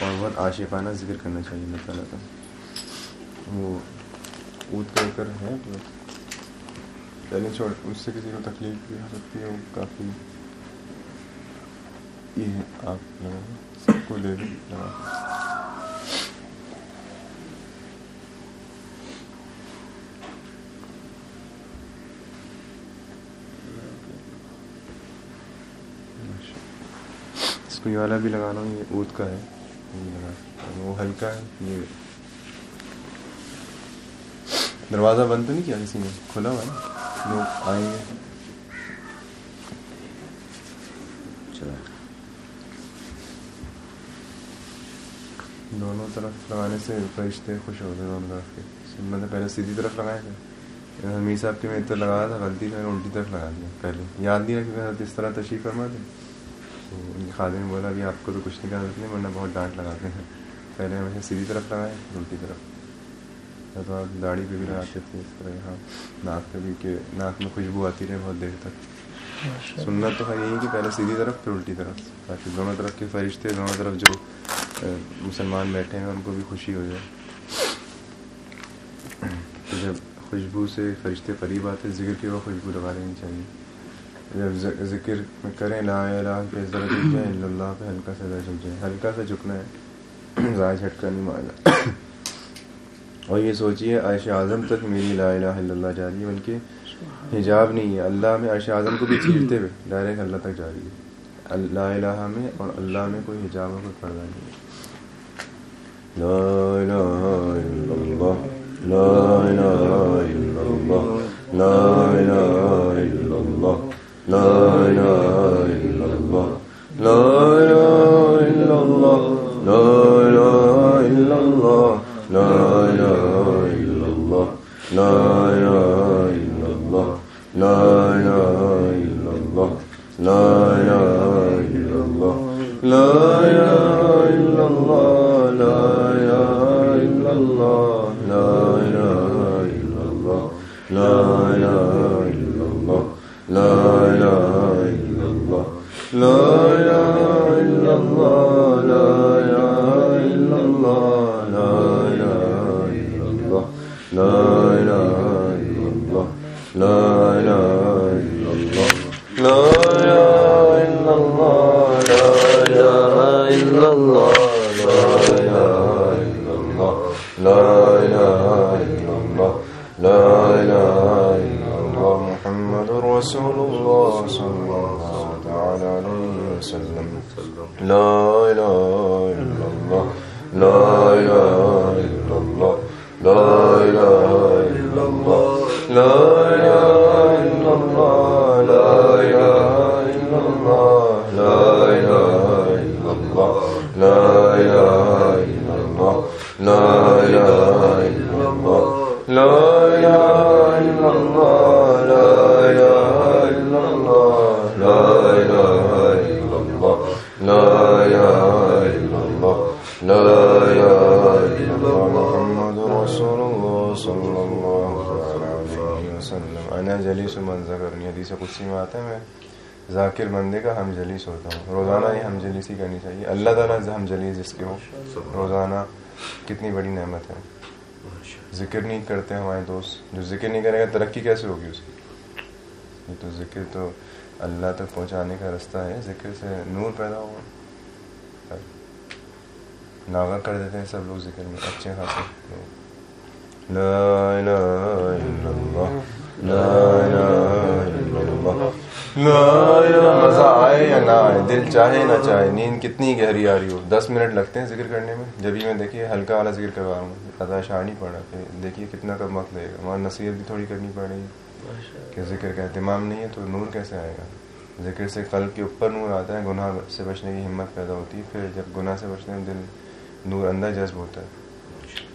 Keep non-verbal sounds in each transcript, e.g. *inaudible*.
اور بہت عاشقانہ ذکر کرنا چاہیے اللہ تعالیٰ کا۔ وہ اوت کر کر ہے۔ پہلے چھوڑ، اس سے کسی کو تکلیف بھی ہو سکتی ہے، وہ کافی۔ یہ ہے، آپ لگا سب کو لے لیں لگا اس کو یہ والا بھی لگانا ہوں یہ اود کا ہے۔ یہ وہ ہلکا ہے، یہ دروازہ بند تو نہیں کیا کسی نے؟ کھلا ہوا ہے۔ لوگ آئیں گے دونوں طرف لگانے سے فرشتے خوش ہوتے ہیں دونوں طرف کے۔ میں نے پہلے سیدھی طرف لگائے تھے حمید صاحب کے میں ادھر لگایا تھا، غلطی سے میں نے الٹی طرف لگا دیا پہلے۔ یاد نہیں رکھا کہ اس طرح تشریف فرما دیں تو ان کی خادم نے بولا کہ آپ کو تو کچھ نہیں کرنا نہیں ورنہ بہت ڈانٹ لگاتے ہیں۔ پہلے ہمیشہ سیدھی طرف لگائے الٹی طرف۔ تو آپ داڑھی پہ بھی لگاتے تھے اس طرح یہاں ناک پہ بھی کہ ناک میں خوشبو آتی رہے بہت دیر تک۔ سنت تو خیر یہی کہ پہلے سیدھی طرف پھر الٹی طرف تاکہ دونوں طرف کے فرشتے دونوں طرف جو مسلمان بیٹھے ہیں ان کو بھی خوشی ہو جائے۔ تو جب خوشبو سے فرشتے قریب آتے ذکر کی وہ خوشبو لگا لینی چاہیے۔ جب ذکر کریں لا الہ پہ ذرا جھک جائیں اللہ پہ ہلکا سا ذرا جھک جائیں۔ ہلکا سا جھکنا ہے۔ *clears throat* زائد جھٹکا نہیں مارنا *clears throat* اور یہ سوچیے عائش اعظم تک میری لا الہ الا اللہ جا رہی ہے بلکہ حجاب نہیں ہے۔ اللہ میں عائش اعظم کو بھی چیرتے ہوئے ڈائریکٹ اللہ تک جا رہی ہے۔ لا الہ میں اور اللہ میں کوئی حجاب اور کوئی پردہ نہیں ہے۔ لا الہ الا اللہ لا الہ الا اللہ لا الہ الا اللہ۔ لا الہ الا اللہ لا لا محمد رسول الله صلى الله عليه وسلم وسلم. انا جلیس من ذکرنی یعنی حدیث قدسی میں آتا ہے، میں ذاکر بندے کا ہم جلیس ہوتا ہوں. روزانہ یہ ہم جلیسی کرنی چاہیے. اللہ تعالیٰ ہم جلیس جس کے ہو روزانہ کتنی بڑی نعمت ہے. ذکر نہیں کرتے ہمارے دوست. جو ذکر نہیں کرے گا، ترقی کیسے ہوگی اس کی؟ یہ تو ذکر تو اللہ تک پہنچانے کا رستہ ہے. ذکر سے نور پیدا ہوگا ناغا کر دیتے ہیں سب لوگ ذکر میں، اچھے خاصے لوگ. لا الہ الا اللہ لا الہ الا اللہ لا الہ مزہ آئے یا نہ آئے دل چاہے نہ چاہے نیند کتنی گہری آ رہی ہو دس منٹ لگتے ہیں ذکر کرنے میں. جبھی میں دیکھیے ہلکا والا ذکر کروا رہا ہوں ادا شاہ نہیں پڑا کہ دیکھیے کتنا کب وقت لگے گا۔ وہاں نصیحت بھی تھوڑی کرنی پڑے گی کہ ذکر کا اہتمام نہیں ہے تو نور کیسے آئے گا؟ ذکر سے قلب کے اوپر نور آتا ہے گناہ سے بچنے کی ہمت پیدا ہوتی ہے۔ پھر جب گناہ سے بچنے میں دل نور اندر جذب ہوتا ہے۔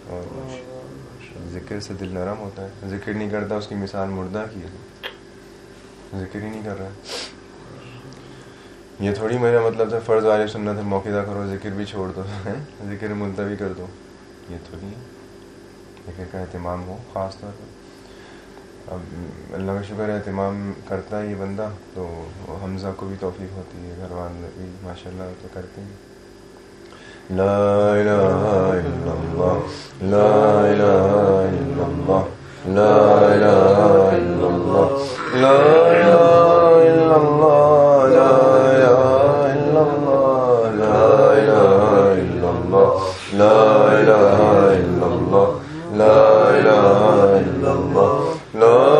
اور ذکر سے دل نرم ہوتا ہے۔ ذکر نہیں کرتا، اس کی مثال مردہ کی ہے۔ ذکر ہی نہیں کر رہا یہ تھوڑی میرا مطلب تھا، فرض والے سنت ہے، موقع دا کرو ذکر بھی چھوڑ دو۔ *laughs* ذکر ملتوی کر دو۔ یہ تھوڑی ہے۔ ذکر کا اہتمام ہو، خاص طور پر۔ اب اللہ کا شکر ہے، اہتمام کرتا ہے یہ بندہ، تو حمزہ کو بھی توفیق ہوتی ہے، گھر والے بھی ماشاء اللہ تو کرتے ہیں۔ لا الہ الا اللہ لا الہ الا اللہ لا الہ الا اللہ لا الہ لا لا لا لا لا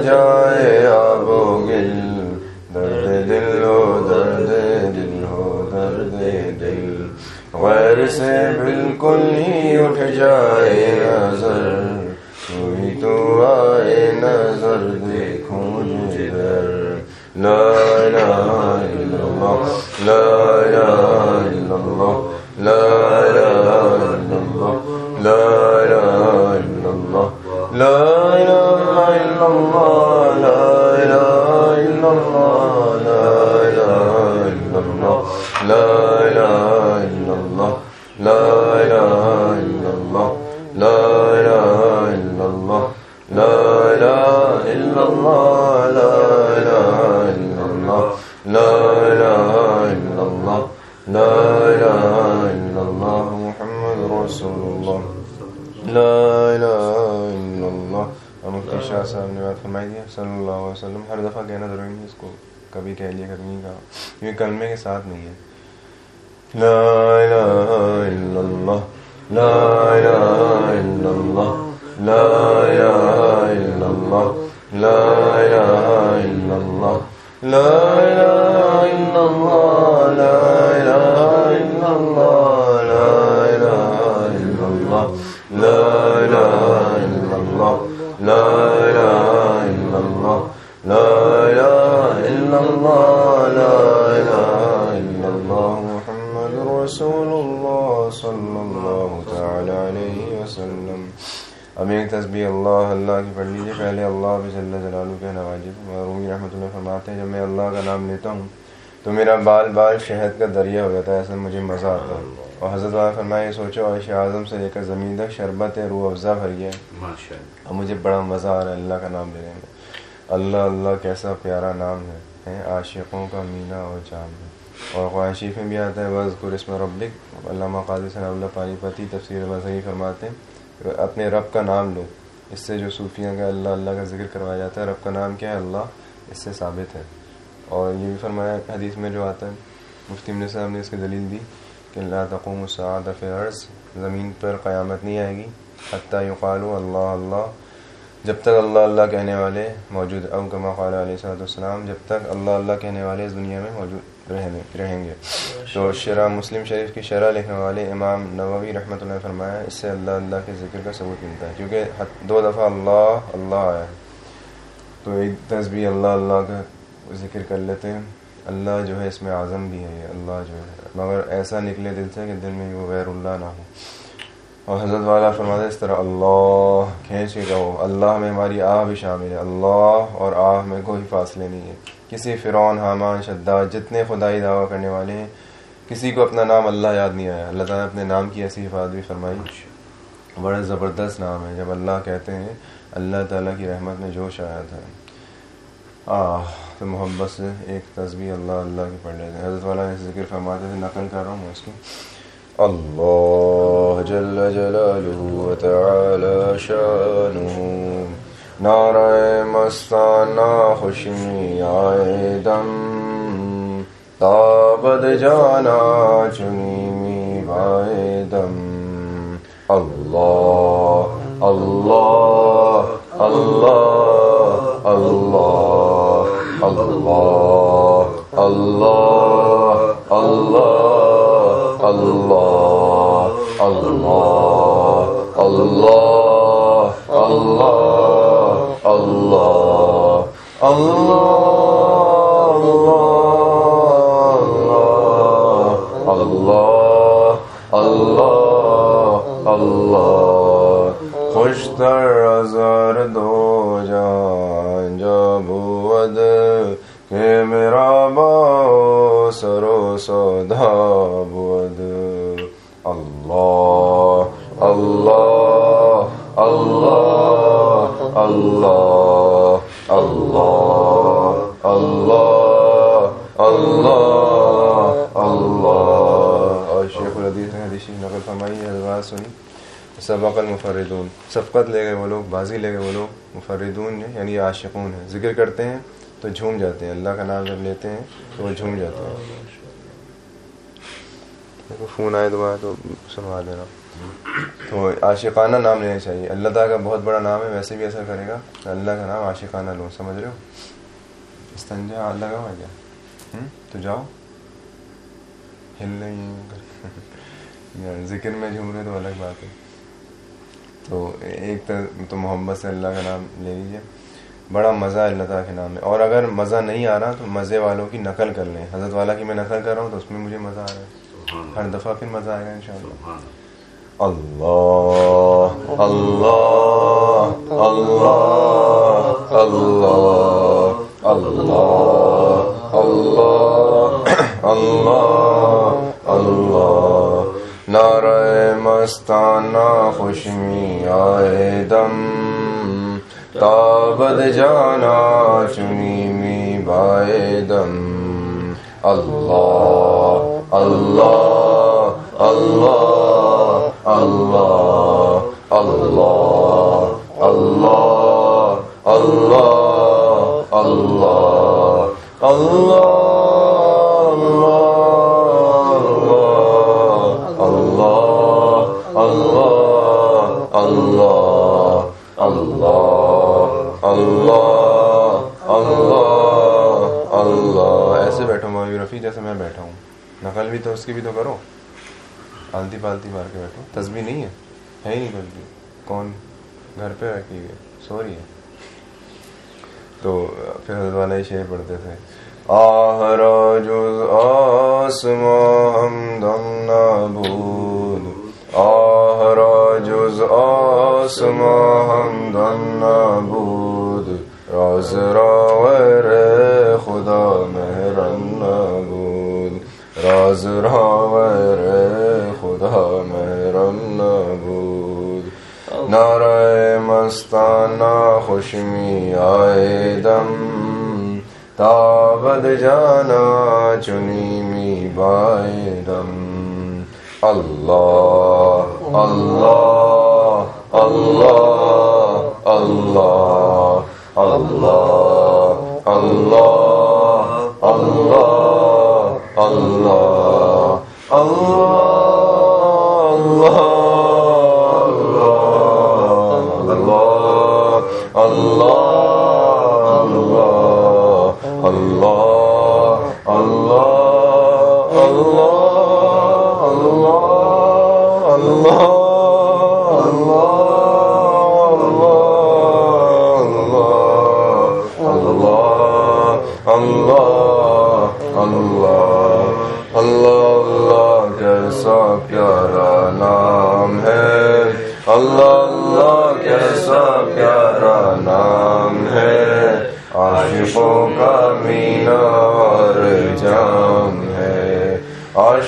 جائے آب و گل، درد دل ہو درد دل ہو درد دل۔ غیر سے بالکل ہی اٹھ جائے نظر تو ہی تو آئے نظر دے صلی اللہ علیہ وسلم، ہر دفعہ کہنا ضروری نہیں اس کو کبھی کہہ لیا، کبھی نہیں کہا۔ کیونکہ کلمے کے ساتھ نہیں ہے۔ لا الہ الا اللہ، لا الہ الا اللہ، لا الہ الا اللہ، لا الہ الا اللہ، لا الہ الا اللہ، لا الہ الا اللہ۔ اب ایک تسبیح اللہ اللہ کی پڑھ لیجیے پہلے اللہ بھی صلی اللہ جلالہ کے نواجب رومی رحمۃ اللہ فرماتے ہیں جب میں اللہ کا نام لیتا ہوں تو میرا بال بال شہد کا دریا ہو جاتا ہے ایسا مجھے مزہ آتا ہے۔ اور حضرت والا فرمایا یہ سوچو عائش اعظم سے لے کر زمین تک شربت ہے روح افزا بھر گیا اور مجھے بڑا مزہ آ رہا ہے اللہ کا نام لینے میں۔ اللہ اللہ کیسا پیارا نام ہے عاشقوں کا مینا اور جام ہے۔ اور قرآن شریف میں بھی آتا ہے بز قرسم ربک۔ علامہ قاضی صلی اللہ پانی پتی تفسیر مذہبی فرماتے ہیں۔ اپنے رب کا نام لو۔ اس سے جو صوفیہ کا اللہ اللہ کا ذکر کروایا جاتا ہے، رب کا نام کیا ہے؟ اللہ۔ اس سے ثابت ہے۔ اور یہ بھی فرمایا حدیث میں جو آتا ہے، مفتی امن صاحب نے اس کی دلیل دی کہ اللہ تقوم السعاد عرض زمین پر قیامت نہیں آئے گی۔ حتیٰ یقالو اللہ اللہ۔ جب تک اللہ اللہ کہنے والے موجود اب کما قال علیہ صلاحت السلام جب تک اللہ اللہ کہنے والے اس دنیا میں موجود رہیں گے۔ تو شرح مسلم شریف کی شرح لکھنے والے امام نووی رحمۃ اللہ فرمایا اس سے اللہ اللہ کے ذکر کا ثبوت ملتا ہے۔ کیونکہ دو دفعہ اللہ اللہ آیا تو ایک تصویر اللہ اللہ کا ذکر کر لیتے ہیں۔ اللہ جو ہے اس میں اعظم بھی ہے اللہ جو ہے۔ مگر ایسا نکلے دل سے کہ دل میں وہ غیر اللہ نہ ہو۔ اور حضرت والا فرماتے اس طرح اللہ کھینچ کے کہو۔ اللہ میں ہماری آہ بھی شامل ہے۔ اللہ اور آہ میں کوئی فاصلے نہیں ہے۔ کسی فرعون، حامان، شداد، جتنے خدائی دعویٰ کرنے والے ہیں، کسی کو اپنا نام اللہ یاد نہیں آیا۔ اللہ تعالیٰ نے اپنے نام کی ایسی حفاظت بھی فرمائی۔ بڑا زبردست نام ہے۔ جب اللہ کہتے ہیں، اللہ تعالیٰ کی رحمت میں جوش آیا تھا۔ آہ، تو محبت سے ایک تصویر اللہ اللہ کی پڑھ لیتے ہیں۔ حضرت والا نے ذکر فرماتے تھے، نقل کر رہا ہوں اس کی۔ اللہ جل جلالہ وتعالی شانہ۔ نعرہ مستانہ خوشمی آئے دم تابد جانا چنی می بائے دم اللہ اللہ اللہ اللہ اللہ اللہ اللہ اللہ اللہ اللہ اللہ الله الله الله الله الله الله خوش تر ازار جان جبکہ میرا با سرو سودا فرمائی ہے بات سنی۔ سبق المفردون۔ سبقت لے گئے وہ لوگ، بازی لے گئے وہ لوگ۔ مفردون ہیں یعنی عاشقون ہیں۔ ذکر کرتے ہیں تو جھوم جاتے ہیں۔ اللہ کا نام جب لیتے ہیں تو وہ جھوم جاتے ہیں۔ فون آئے دوبارہ تو سنوا دینا تو عاشقانہ نام لینا چاہیے۔ اللہ تعالیٰ کا بہت بڑا نام ہے، ویسے بھی اثر کرے گا۔ اللہ کا نام عاشقانہ لو سمجھ رہے ہو؟ استنجا، اللہ کا ہوا کیا؟ تو جاؤ۔ ہل نہیں۔ ذکر میں جھوم رہے تو الگ بات ہے تو ایک تو محمد سے اللہ کا نام لے لیجیے بڑا مزہ ہے اللہ تعالیٰ کے نام میں اور اگر مزہ نہیں آ رہا تو مزے والوں کی نقل کر لیں حضرت والا کی میں نقل کر رہا ہوں تو اس میں مجھے مزہ آ رہا ہے ہر دفعہ پھر مزہ آئے گا ان شاء اللہ اللہ اللہ اللہ اللہ اللہ اللہ اللہ مستانہ خوشمی آئے دم تابد جانا چنی می بائے دم اللہ اللہ اللہ اللہ اللہ اللہ اللہ اللہ اللہ تو اس کی بھی تو کرو۔ آلتی پالتی مار کے بیٹھو۔ تصویر نہیں ہے۔ ہے ہی نہیں کچھ بھی۔ کون گھر پہ رکھی ہوئی ہے سو رہی ہے؟ تو پھر حضرت والا ہی شعر پڑھتے تھے۔ آہ راجز آسماں ہمدم نابود آہ راجز آسماں ہمدم نابود راز راور نابود راور خدا مہرن نابود نعرہ مستانہ خوشمی آئے دم تابد جانا چنی می بائے دم اللہ اللہ اللہ اللہ اللہ اللہ اللہ اللہ اللہ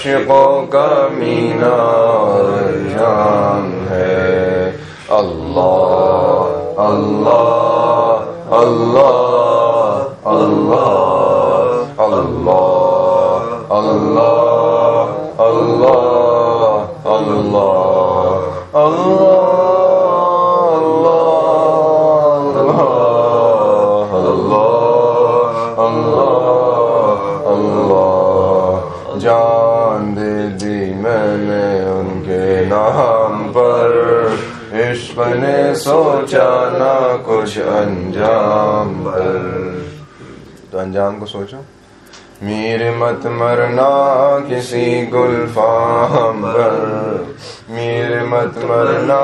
عاشقوں کا مینا جان ہے اللہ اللہ اللہ اللہ اللہ اللہ اللہ اللہ سوچا نہ کچھ انجام پر تو انجام کو سوچو میر مت مرنا کسی گل فام پر میر مت مرنا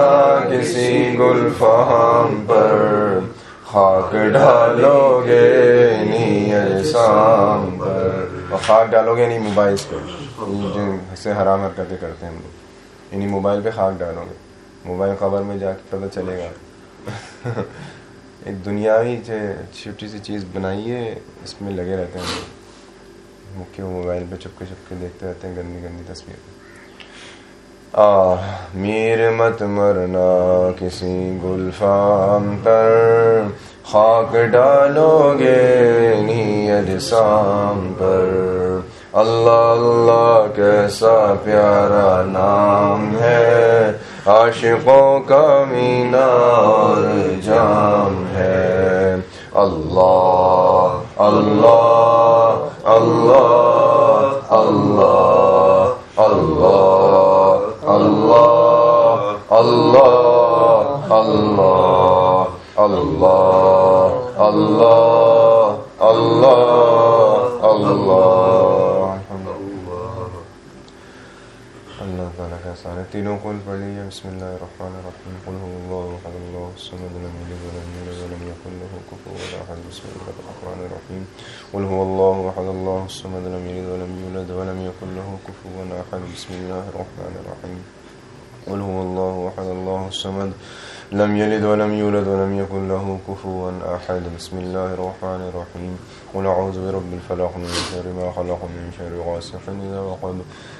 کسی گلفام پر خاک ڈالو گے نی اجسام پر اور خاک ڈالو گے نہیں موبائل پہ سے حرام حرکتیں کرتے ہیں ہم لوگ یعنی موبائل پہ خاک ڈالو گے موبائل خبر میں جا کے پتہ چلے گا۔ *laughs* ایک دنیاوی چھوٹی سی چیز بنائی ہے اس میں لگے رہتے ہیں۔ مکھی موبائل پہ چپکے چپکے دیکھتے رہتے ہیں گندی گندی تصویر۔ آ میر مت مرنا کسی گلفام پر۔ خاک ڈالو گے نیت سام پر۔ اللہ اللہ کیسا پیارا نام ہے۔ عاشقوں کا مینا اور جام ہے اللہ اللہ اللہ اللہ اللہ اللہ اللہ اللہ اللہ اللہ اللہ اللہ اللہ احسان ہے تینوں قل پڑھ لیجیے بسم اللہ الرحمن الرحیم، قل هو اللہ احد، اللہ الصمد، لم یلد ولم یولد ولم یکن له کفوا احد، بسم اللہ الرحمن الرحیم. قل هو اللہ احد، اللہ الصمد، لم یلد ولم یولد ولم یکن له کفوا احد، بسم اللہ الرحمن الرحیم. قل هو الله احد الله الصمد، لم يلد ولم يولد ولم يكن له كفوا احد، بسم الله الرحمن الرحيم قل اعوذ برب الفلق من شر ما خلق، من شر غاسق اذا وقب.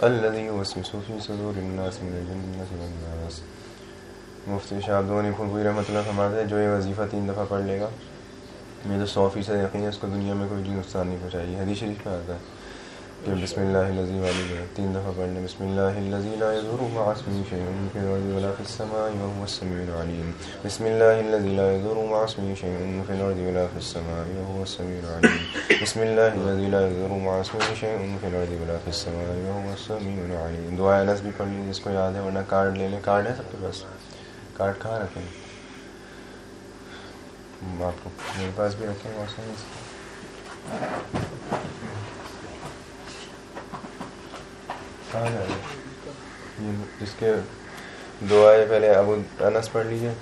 الذي يوسوس في صدور الناس من الجنة والناس. مفتی شاہدونی پھلپوری رحمۃ اللہ فرماتے ہیں، جو یہ وظیفہ تین دفعہ پڑھ لے گا۔ میں تو سو فیصد یقین ہے، اس کو دنیا میں کوئی نقصان نہیں پہنچائے گی۔ حدیث شریف میں آتا ہے۔ بسم اللہ الذی والی تین دفعہ پڑھنے، بسم اللہ الذی لا یضر مع اسمه شیء فی الارض ولا فی السماء وهو السمیع العلیم۔ بسم اللہ الذی لا یضر مع اسمه شیء فی الارض ولا فی السماء وهو السمیع العلیم۔ بسم اللہ الذی لا یضر مع اسمه شیء فی الارض ولا فی السماء وهو السمیع العلیم۔ دعا انس بھی پڑھ لیجیے جس کو یاد ہے، ورنہ کارڈ لے لیں۔ کارڈ ہے سب کے پاس؟ کارڈ کہاں رکھیں؟ آپ کو میرے پاس بھی رکھیں آسانی سے کہاں جس کے دعائیں پہلے ابو انس پڑھ لیجیے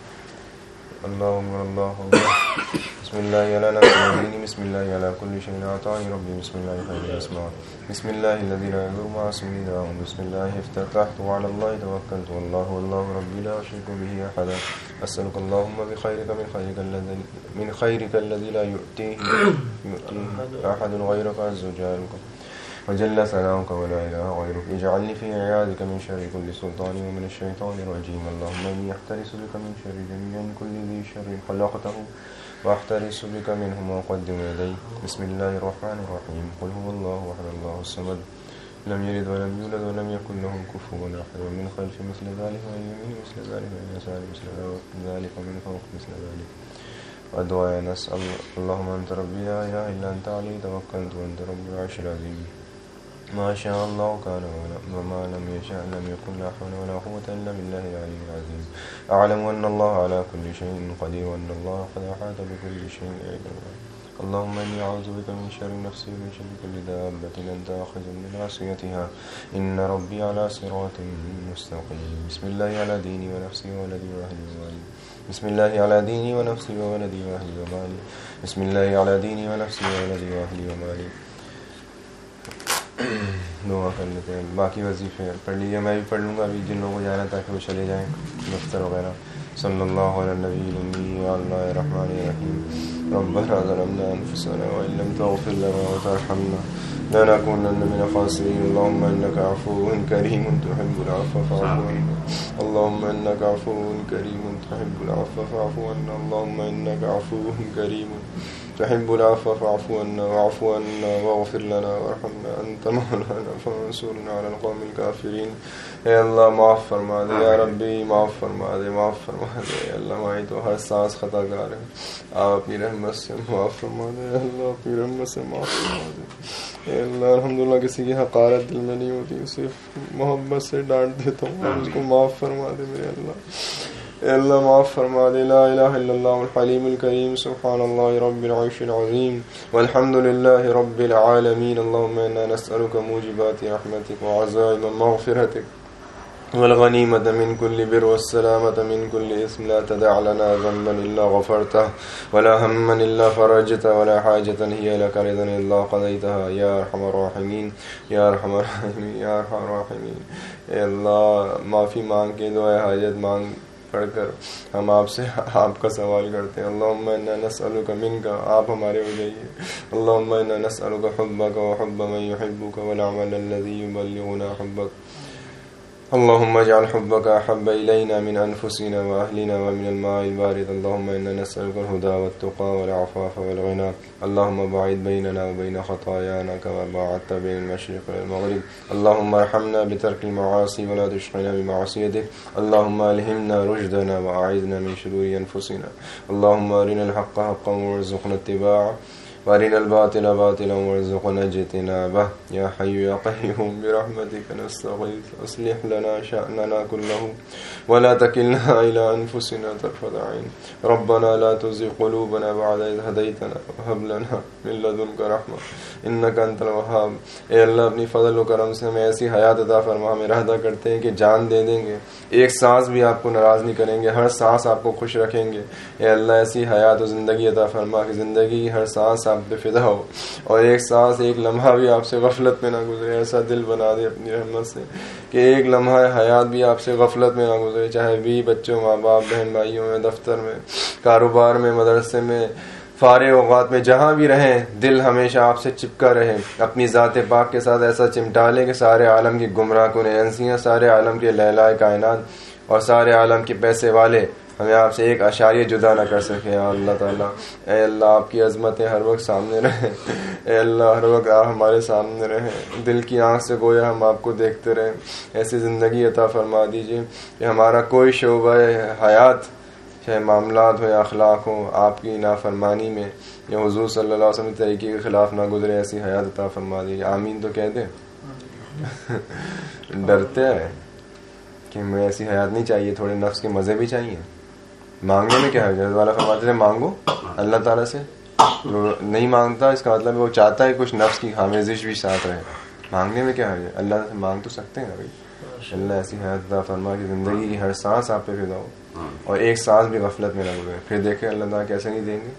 اللہ اللہ بسم اللہ علی نبی بسم اللہ علی کل شیء عطاء ربی بسم اللہ خیر الاسماء۔ بسم اللہ الذي لا يضر مع اسمه داء بسم الله افتتحت وعلى الله توكلت والله والله ربي لا اشرك به احدا اسالك اللهم بخيرك من خيرك الذي من خيرك الذي لا يؤتيه يؤتيه احد غيرك عز وجل وجل سلامك ولا إله غيرك. اجعلني في عيادك من شر كل سلطان ومن الشيطان الرجيم. اللهم إني أحترس بك من شر جميع كل ذي شر. خلقته وأحترس بك منهم وأقدم يدي. بسم الله الرحمن الرحيم. قل هو الله وحد الله الصمد. لم يلد ولم يولد ولم يكن له كفوا أحد. ومن خلف مثل ذلك ومن يمين مثل ذلك ومن يسار مثل ذلك ومن فوق مثل ذلك. ودعاء نسأل اللهم أنت ربي لا إله إلا أنت علي توكلت وأنت رب العرش العظيم. ما شاء الله كان وما لم يشاء لم يكن لا حول ولا قوة إلا بالله العلي العظيم. أعلم أن الله على كل شيء قدير وأن الله قد أحاط بكل شيء علما. اللهم إني أعوذ بك من شر نفسي ومن شر كل دابة أنت آخذ من عصيتها إن ربي على صراط مستقيم. بسم الله على ديني ونفسي وولدي وأهلي ومالي بسم الله على ديني ونفسي وولدي وأهلي ومالي. بسم الله على ديني ونفسي وولدي وأهلي ومالي. دعا کر لیتے ہیں۔ باقی وظیفے پڑھ لیجیے میں بھی پڑھ لوں گا ابھی جن لوگوں کو جانا تاکہ وہ چلے جائیں۔ دفتر وغیرہ۔ صلی اللہ علیہ نبی اللہ الرحمن الرحیم۔ ربنا ظلمنا انفسنا وان لم تغفر لنا وترحمنا لنكونن من الخاسرين اللهم انك عفو كريم تحب العفو فاعف عنا۔ اللهم انك عفو كريم تحب العفو فاعف عنا۔ اللهم انك عفو كريم تحب العفو فاعف عنا واعف عنا واغفر لنا وارحمنا انت مولانا فانصرنا على القوم الكافرين. اے اللہ معاف فرما دے. یا ربی معاف فرما دے معاف فرما دے. اے اللہ مائی تو ہر سانس خطا کار ہے. آپ اپنی رحمت سے معاف فرما دے. اے اللہ اپنی رحمت سے معاف فرما دے. اے اللہ الحمدللہ کسی کی حقارت دل میں نہیں ہوتی. اسے محبت سے ڈانٹ دیتا ہوں اس کو معاف فرما دے میرے اللہ. اللہ معاف فرما دے، لا الہ الا اللہ، الحلیم الكریم سبحان اللہ رب العیش العظیم، والحمد للہ رب العالمین. اللہم انا نسألك موجبات رحمتك وعزائم مغفرتك والغنیمة من كل بر والسلامة من كل اسم لا تدع لنا ذنبا إلا غفرته، ولا هما إلا فرجته ولا حاجة هي لك، رضا إلا قضيتها. يا أرحم الراحمين يا أرحم الراحمين يا أرحم الراحمين اے اللہ، معافی مانگ کے، دعائے حاجت مانگ پڑھ کر ہم آپ سے آپ کا سوال کرتے ہیں۔ اللہم انا نسألک من کا آپ ہمارے ہو جائیے۔ اللہم انا نسألک حبک و حب من يحبک والعمل الذي يبلغنا حبک۔ اللهم اجعل حبك أحب إلينا من أنفسنا وأهلنا ومن الماء البارد. اللهم إنا نسألك الهدى والتقى والعفاف والغنى. اللهم بعيد بيننا وبين خطايانا كما بعدت بين المشرق والمغرب. اللهم ارحمنا بترك المعاصي ولا تشغلنا بمعصيتك. اللهم ألهمنا رشدنا وأعيذنا من شرور أنفسنا. اللهم أرنا الحق حقا وارزقنا اتباعه. وارنا الباطل باطلا وارزقنا اجتنابه. يا حي يا قيوم، برحمتك نستغيث. اصلح لنا شأننا كله ولا تكلنا إلى أنفسنا طرفة عين. ربنا لا تزغ قلوبنا بعد إذ هديتنا وهب لنا من لدنك رحمة. إنك أنت الوهاب. اے اللہ، اپنی فضل و کرم سے ہمیں ایسی حیات عطا فرما، ہمیں رہدا کرتے ہیں کہ جان دے دیں گے۔ ایک سانس بھی آپ کو ناراض نہیں کریں گے، ہر سانس آپ کو خوش رکھیں گے۔ اے اللہ، ایسی حیات و زندگی عطا فرما کہ زندگی ہر سانس آپ پہ فدا ہو۔ اور ایک سانس، ایک لمحہ بھی آپ سے غفلت میں نہ گزرے، ایسا دل بنا دے اپنی رحمت سے کہ ایک لمحہ حیات بھی آپ سے غفلت میں نہ گزرے، چاہے بھی بچوں، ماں باپ، بہن بھائیوں میں، دفتر میں، کاروبار میں، مدرسے میں، فارغ اوقات میں، جہاں بھی رہیں، دل ہمیشہ آپ سے چپکا رہے۔ اپنی ذات پاک کے ساتھ ایسا چمٹا لے کہ سارے عالم کی گمراہ کن انسیاں سارے عالم کے لہلائے کائنات اور سارے عالم کے پیسے والے ہمیں آپ سے ایک اشاریہ جدا نہ کر سکے اللہ تعالیٰ اے اللہ آپ کی عظمتیں ہر وقت سامنے رہیں۔ اے اللہ ہر وقت آپ ہمارے سامنے رہیں۔ دل کی آنکھ سے گویا ہم آپ کو دیکھتے رہیں۔ ایسی زندگی عطا فرما دیجیے کہ ہمارا کوئی شعبہ حیات چاہے معاملات ہو یا اخلاق ہو آپ کی نافرمانی میں یا حضور صلی اللہ علیہ وسلم طریقے کے خلاف نہ گزرے ایسی حیات عطا فرما دیجیے آمین تو کہہ دیں۔ *laughs* ڈرتے ہیں کہ میں ایسی حیات نہیں چاہیے تھوڑے نفس کے مزے بھی چاہیے۔ مانگنے میں کیا ہے؟ والا فرماتے تھے، مانگو. اللہ تعالیٰ سے نہیں مانگتا، اس کا مطلب وہ چاہتا ہے کچھ نفس کی خامیزش بھی ساتھ رہے۔ مانگنے میں کیا ہے؟ اللہ سے مانگ تو سکتے ہیں بھائی؟ اللہ ایسی حیات فرما کی زندگی کی ہر سانس آپ پہ فدا ہو۔ اور ایک سانس بھی غفلت میں نہ گزرے پھر دیکھیں اللہ تعالیٰ کیسے نہیں دیں گے؟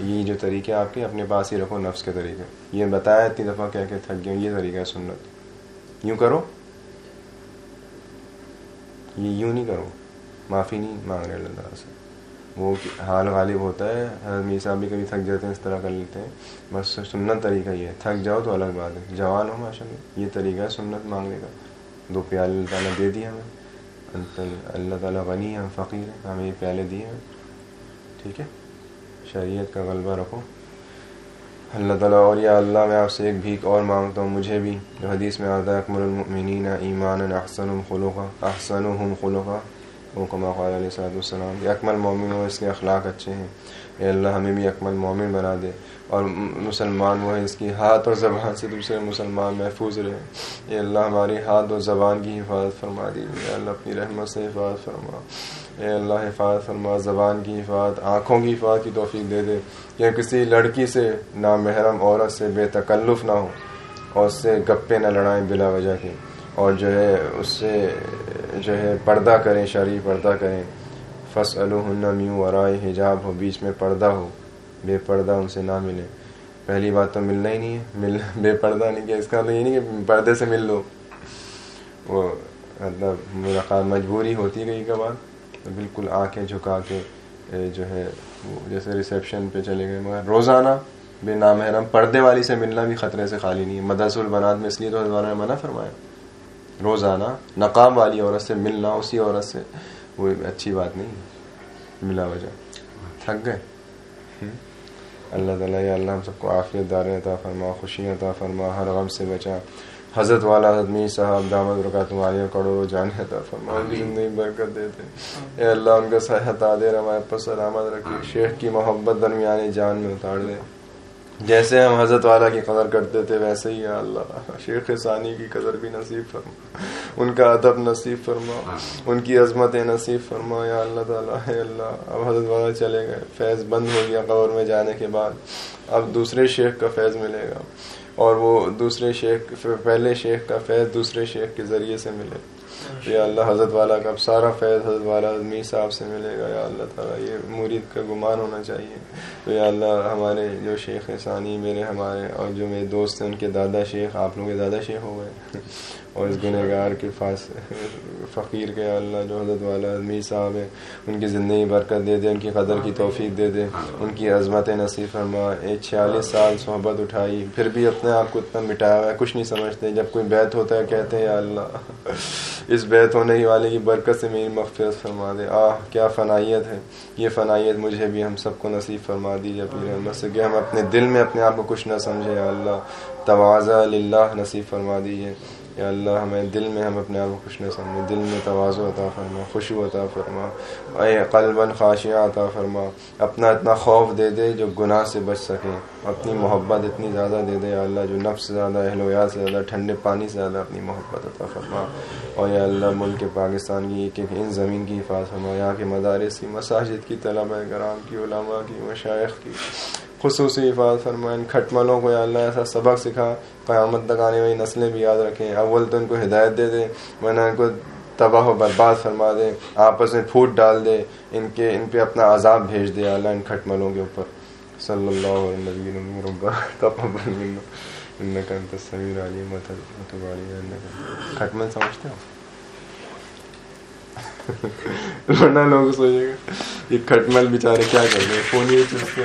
یہ جو طریقے آپ کے، اپنے پاس ہی رکھو نفس کے طریقے۔ یہ بتایا اتنی دفعہ کہہ کے تھک گیا یہ طریقہ ہے سنت۔ یوں کرو۔ یہ یوں نہیں کرو۔ معافی نہیں مانگ رہے اللہ تعالیٰ سے۔ وہ حال غالب ہوتا ہے، حضرت صاحب بھی کبھی تھک جاتے ہیں، اس طرح کر لیتے ہیں۔ بس سنت طریقہ یہ ہے۔ تھک جاؤ تو الگ بات ہے۔ جوان ہو ماشاء اللہ، یہ طریقہ ہے سنت مانگنے کا۔ دو پیالے اللہ تعالیٰ دے دیا ہمیں۔ اللہ تعالیٰ غنی ہے ہم فقیر ہیں، ہمیں یہ پیالے دیے ہیں۔ ٹھیک ہے؟ شریعت کا غلبہ رکھو۔ اللہ تعالیٰ اور یا اللہ، میں آپ سے ایک بھیک اور مانگتا ہوں۔ مجھے بھی جو حدیث میں آتا ہے، اکمل المؤمنین ایمان احسن خلوقہ احسن خلوقہ وہ کما قال علیہ صاحب السلام کہ اکمل مومن ہو، اس کے اخلاق اچھے ہیں۔ اے اللہ، ہمیں بھی اکمل مومن بنا دے۔ اور مسلمان وہ ہے اس کی ہاتھ اور زبان سے دوسرے مسلمان محفوظ رہے اے اللہ، ہماری ہاتھ اور زبان کی حفاظت فرما دی۔ اے اللہ، اپنی رحمت سے حفاظت فرما۔ اے اللہ، حفاظت فرما۔ زبان کی حفاظت، آنکھوں کی حفاظت کی توفیق دے دے۔ کہ کسی لڑکی سے نامحرم عورت سے بے تکلف نہ ہو اور اس سے گپے نہ لڑائیں بلا وجہ کے۔ اور جو ہے، اس سے جو ہے پردہ کریں، شرعی پردہ کریں۔ فص المیوں ورائے حجاب ہو، بیچ میں پردہ ہو، بے پردہ ان سے نہ ملے پہلی بات تو ملنا ہی نہیں ہے، مل *laughs* بے پردہ نہیں کیا، اس کا مطلب یہ نہیں کہ پردے سے مل لو۔ وہ مطلب ملاقات مجبوری ہوتی گئی کا بات تو بالکل آنکھیں جھکا کے جو ہے جیسے ریسیپشن پہ چلے گئے۔ مگر روزانہ بے نامحرم، پردے والی سے ملنا بھی خطرے سے خالی نہیں ہے۔ مدرس البنات میں اس لیے تو حضرت نے منع فرمایا۔ روزانہ نقاب والی عورت سے ملنا اسی عورت سے وہ اچھی بات نہیں ملا وجہ۔ تھک گئے۔ اللہ تعالیٰ یا اللہ ہم سب کو عافیت دار عطا فرما خوشی عطا فرما ہر غم سے بچا۔ حضرت والا حضمی صاحب دامد رکا تمہاری کڑو جان عطا فرما۔ ان کی زندگی برکت دیتے اے اللہ ان کا صحت دے رمائے پر سلامت رکھی شیخ کی محبت درمیانی جان میں اتار دے۔ جیسے ہم حضرت والا کی قدر کرتے تھے، ویسے ہی اللہ شیخ ثانی کی قدر بھی نصیب فرما۔ ان کا ادب نصیب فرما۔ ان کی عظمت نصیب فرما۔ یا اللہ تعالیٰ اللہ۔ اب حضرت والا چلے گئے۔ فیض بند ہو گیا قبر میں جانے کے بعد۔ اب دوسرے شیخ کا فیض ملے گا۔ اور وہ دوسرے شیخ، پہلے شیخ کا فیض دوسرے شیخ کے ذریعے سے ملے۔ یا اللہ حضرت والا کا اب سارا فیض حضرت والا می صاحب سے ملے گا، یا اللہ تعالیٰ، یہ مرید کا گمان ہونا چاہیے۔ تو یا اللہ ہمارے جو شیخ ثانی، میرے ہمارے اور جو میرے دوست ہیں، ان کے دادا شیخ، آپ لوگوں کے دادا شیخ ہو گئے۔ اور اس گنہ گار کے فاس، فقیر کے اللہ جو حضرت والا می صاحب ہے ان کی زندگی برکت دے دے، ان کی قدر کی توفیق دے دے، ان کی عظمت نصیب فرما۔ ایک چھیالیس سال صحبت اٹھائی، پھر بھی اپنے آپ کو اتنا مٹایا ہوا ہے، کچھ نہیں سمجھتے۔ جب کوئی بیت ہوتا ہے، کہتے ہیں، یا اللہ، اس بیت ہونے ہی والے کی برکت سے میری مغفرت فرما دے۔ آہ، کیا فنائیت ہے۔ یہ فنائیت مجھے بھی ہم سب کو نصیب فرما دیجیے اپنی رحمت سے، کہ ہم اپنے دل میں اپنے آپ کو کچھ نہ سمجھے یا اللہ توازہ اللہ نصیب فرما دیجیے۔ یا اللہ ہمیں دل میں ہم اپنے آپ کو خوش نہ سمجھیں دل میں توازو عطا فرما خوشو عطا فرما، اے قلباً خاشیہ عطا فرما، اپنا اتنا خوف دے دے جو گناہ سے بچ سکیں اپنی محبت اتنی زیادہ دے دے، یا اللہ جو نفس سے زیادہ اہلویا سے زیادہ، ٹھنڈے پانی سے زیادہ اپنی محبت عطا فرما، اور یا اللہ ملک پاکستان کی ایک ان زمین کی حفاظت فرما، یہاں کے مدارس کی، مساجد کی، طلبہ کرام کی، علماء کی مشائق کی خصوصی حفاظت فرما ان کھٹملوں کو یا اللہ ایسا سبق سکھا قیامت تک آنے والی نسلیں بھی یاد رکھیں، اول تو ان کو ہدایت دے دیں، ورنہ ان کو تباہ و برباد فرما دے آپس میں پھوٹ ڈال دے ان کے، ان پہ اپنا عذاب بھیج دے اللہ ان کھٹملوں کے اوپر۔ صلی اللہ علیہ کھٹمل سمجھتے ہو؟ رونا لوگ سوچے گا یہ کھٹمل بیچارے کیا کر رہے ہیں؟ فون یہ چیز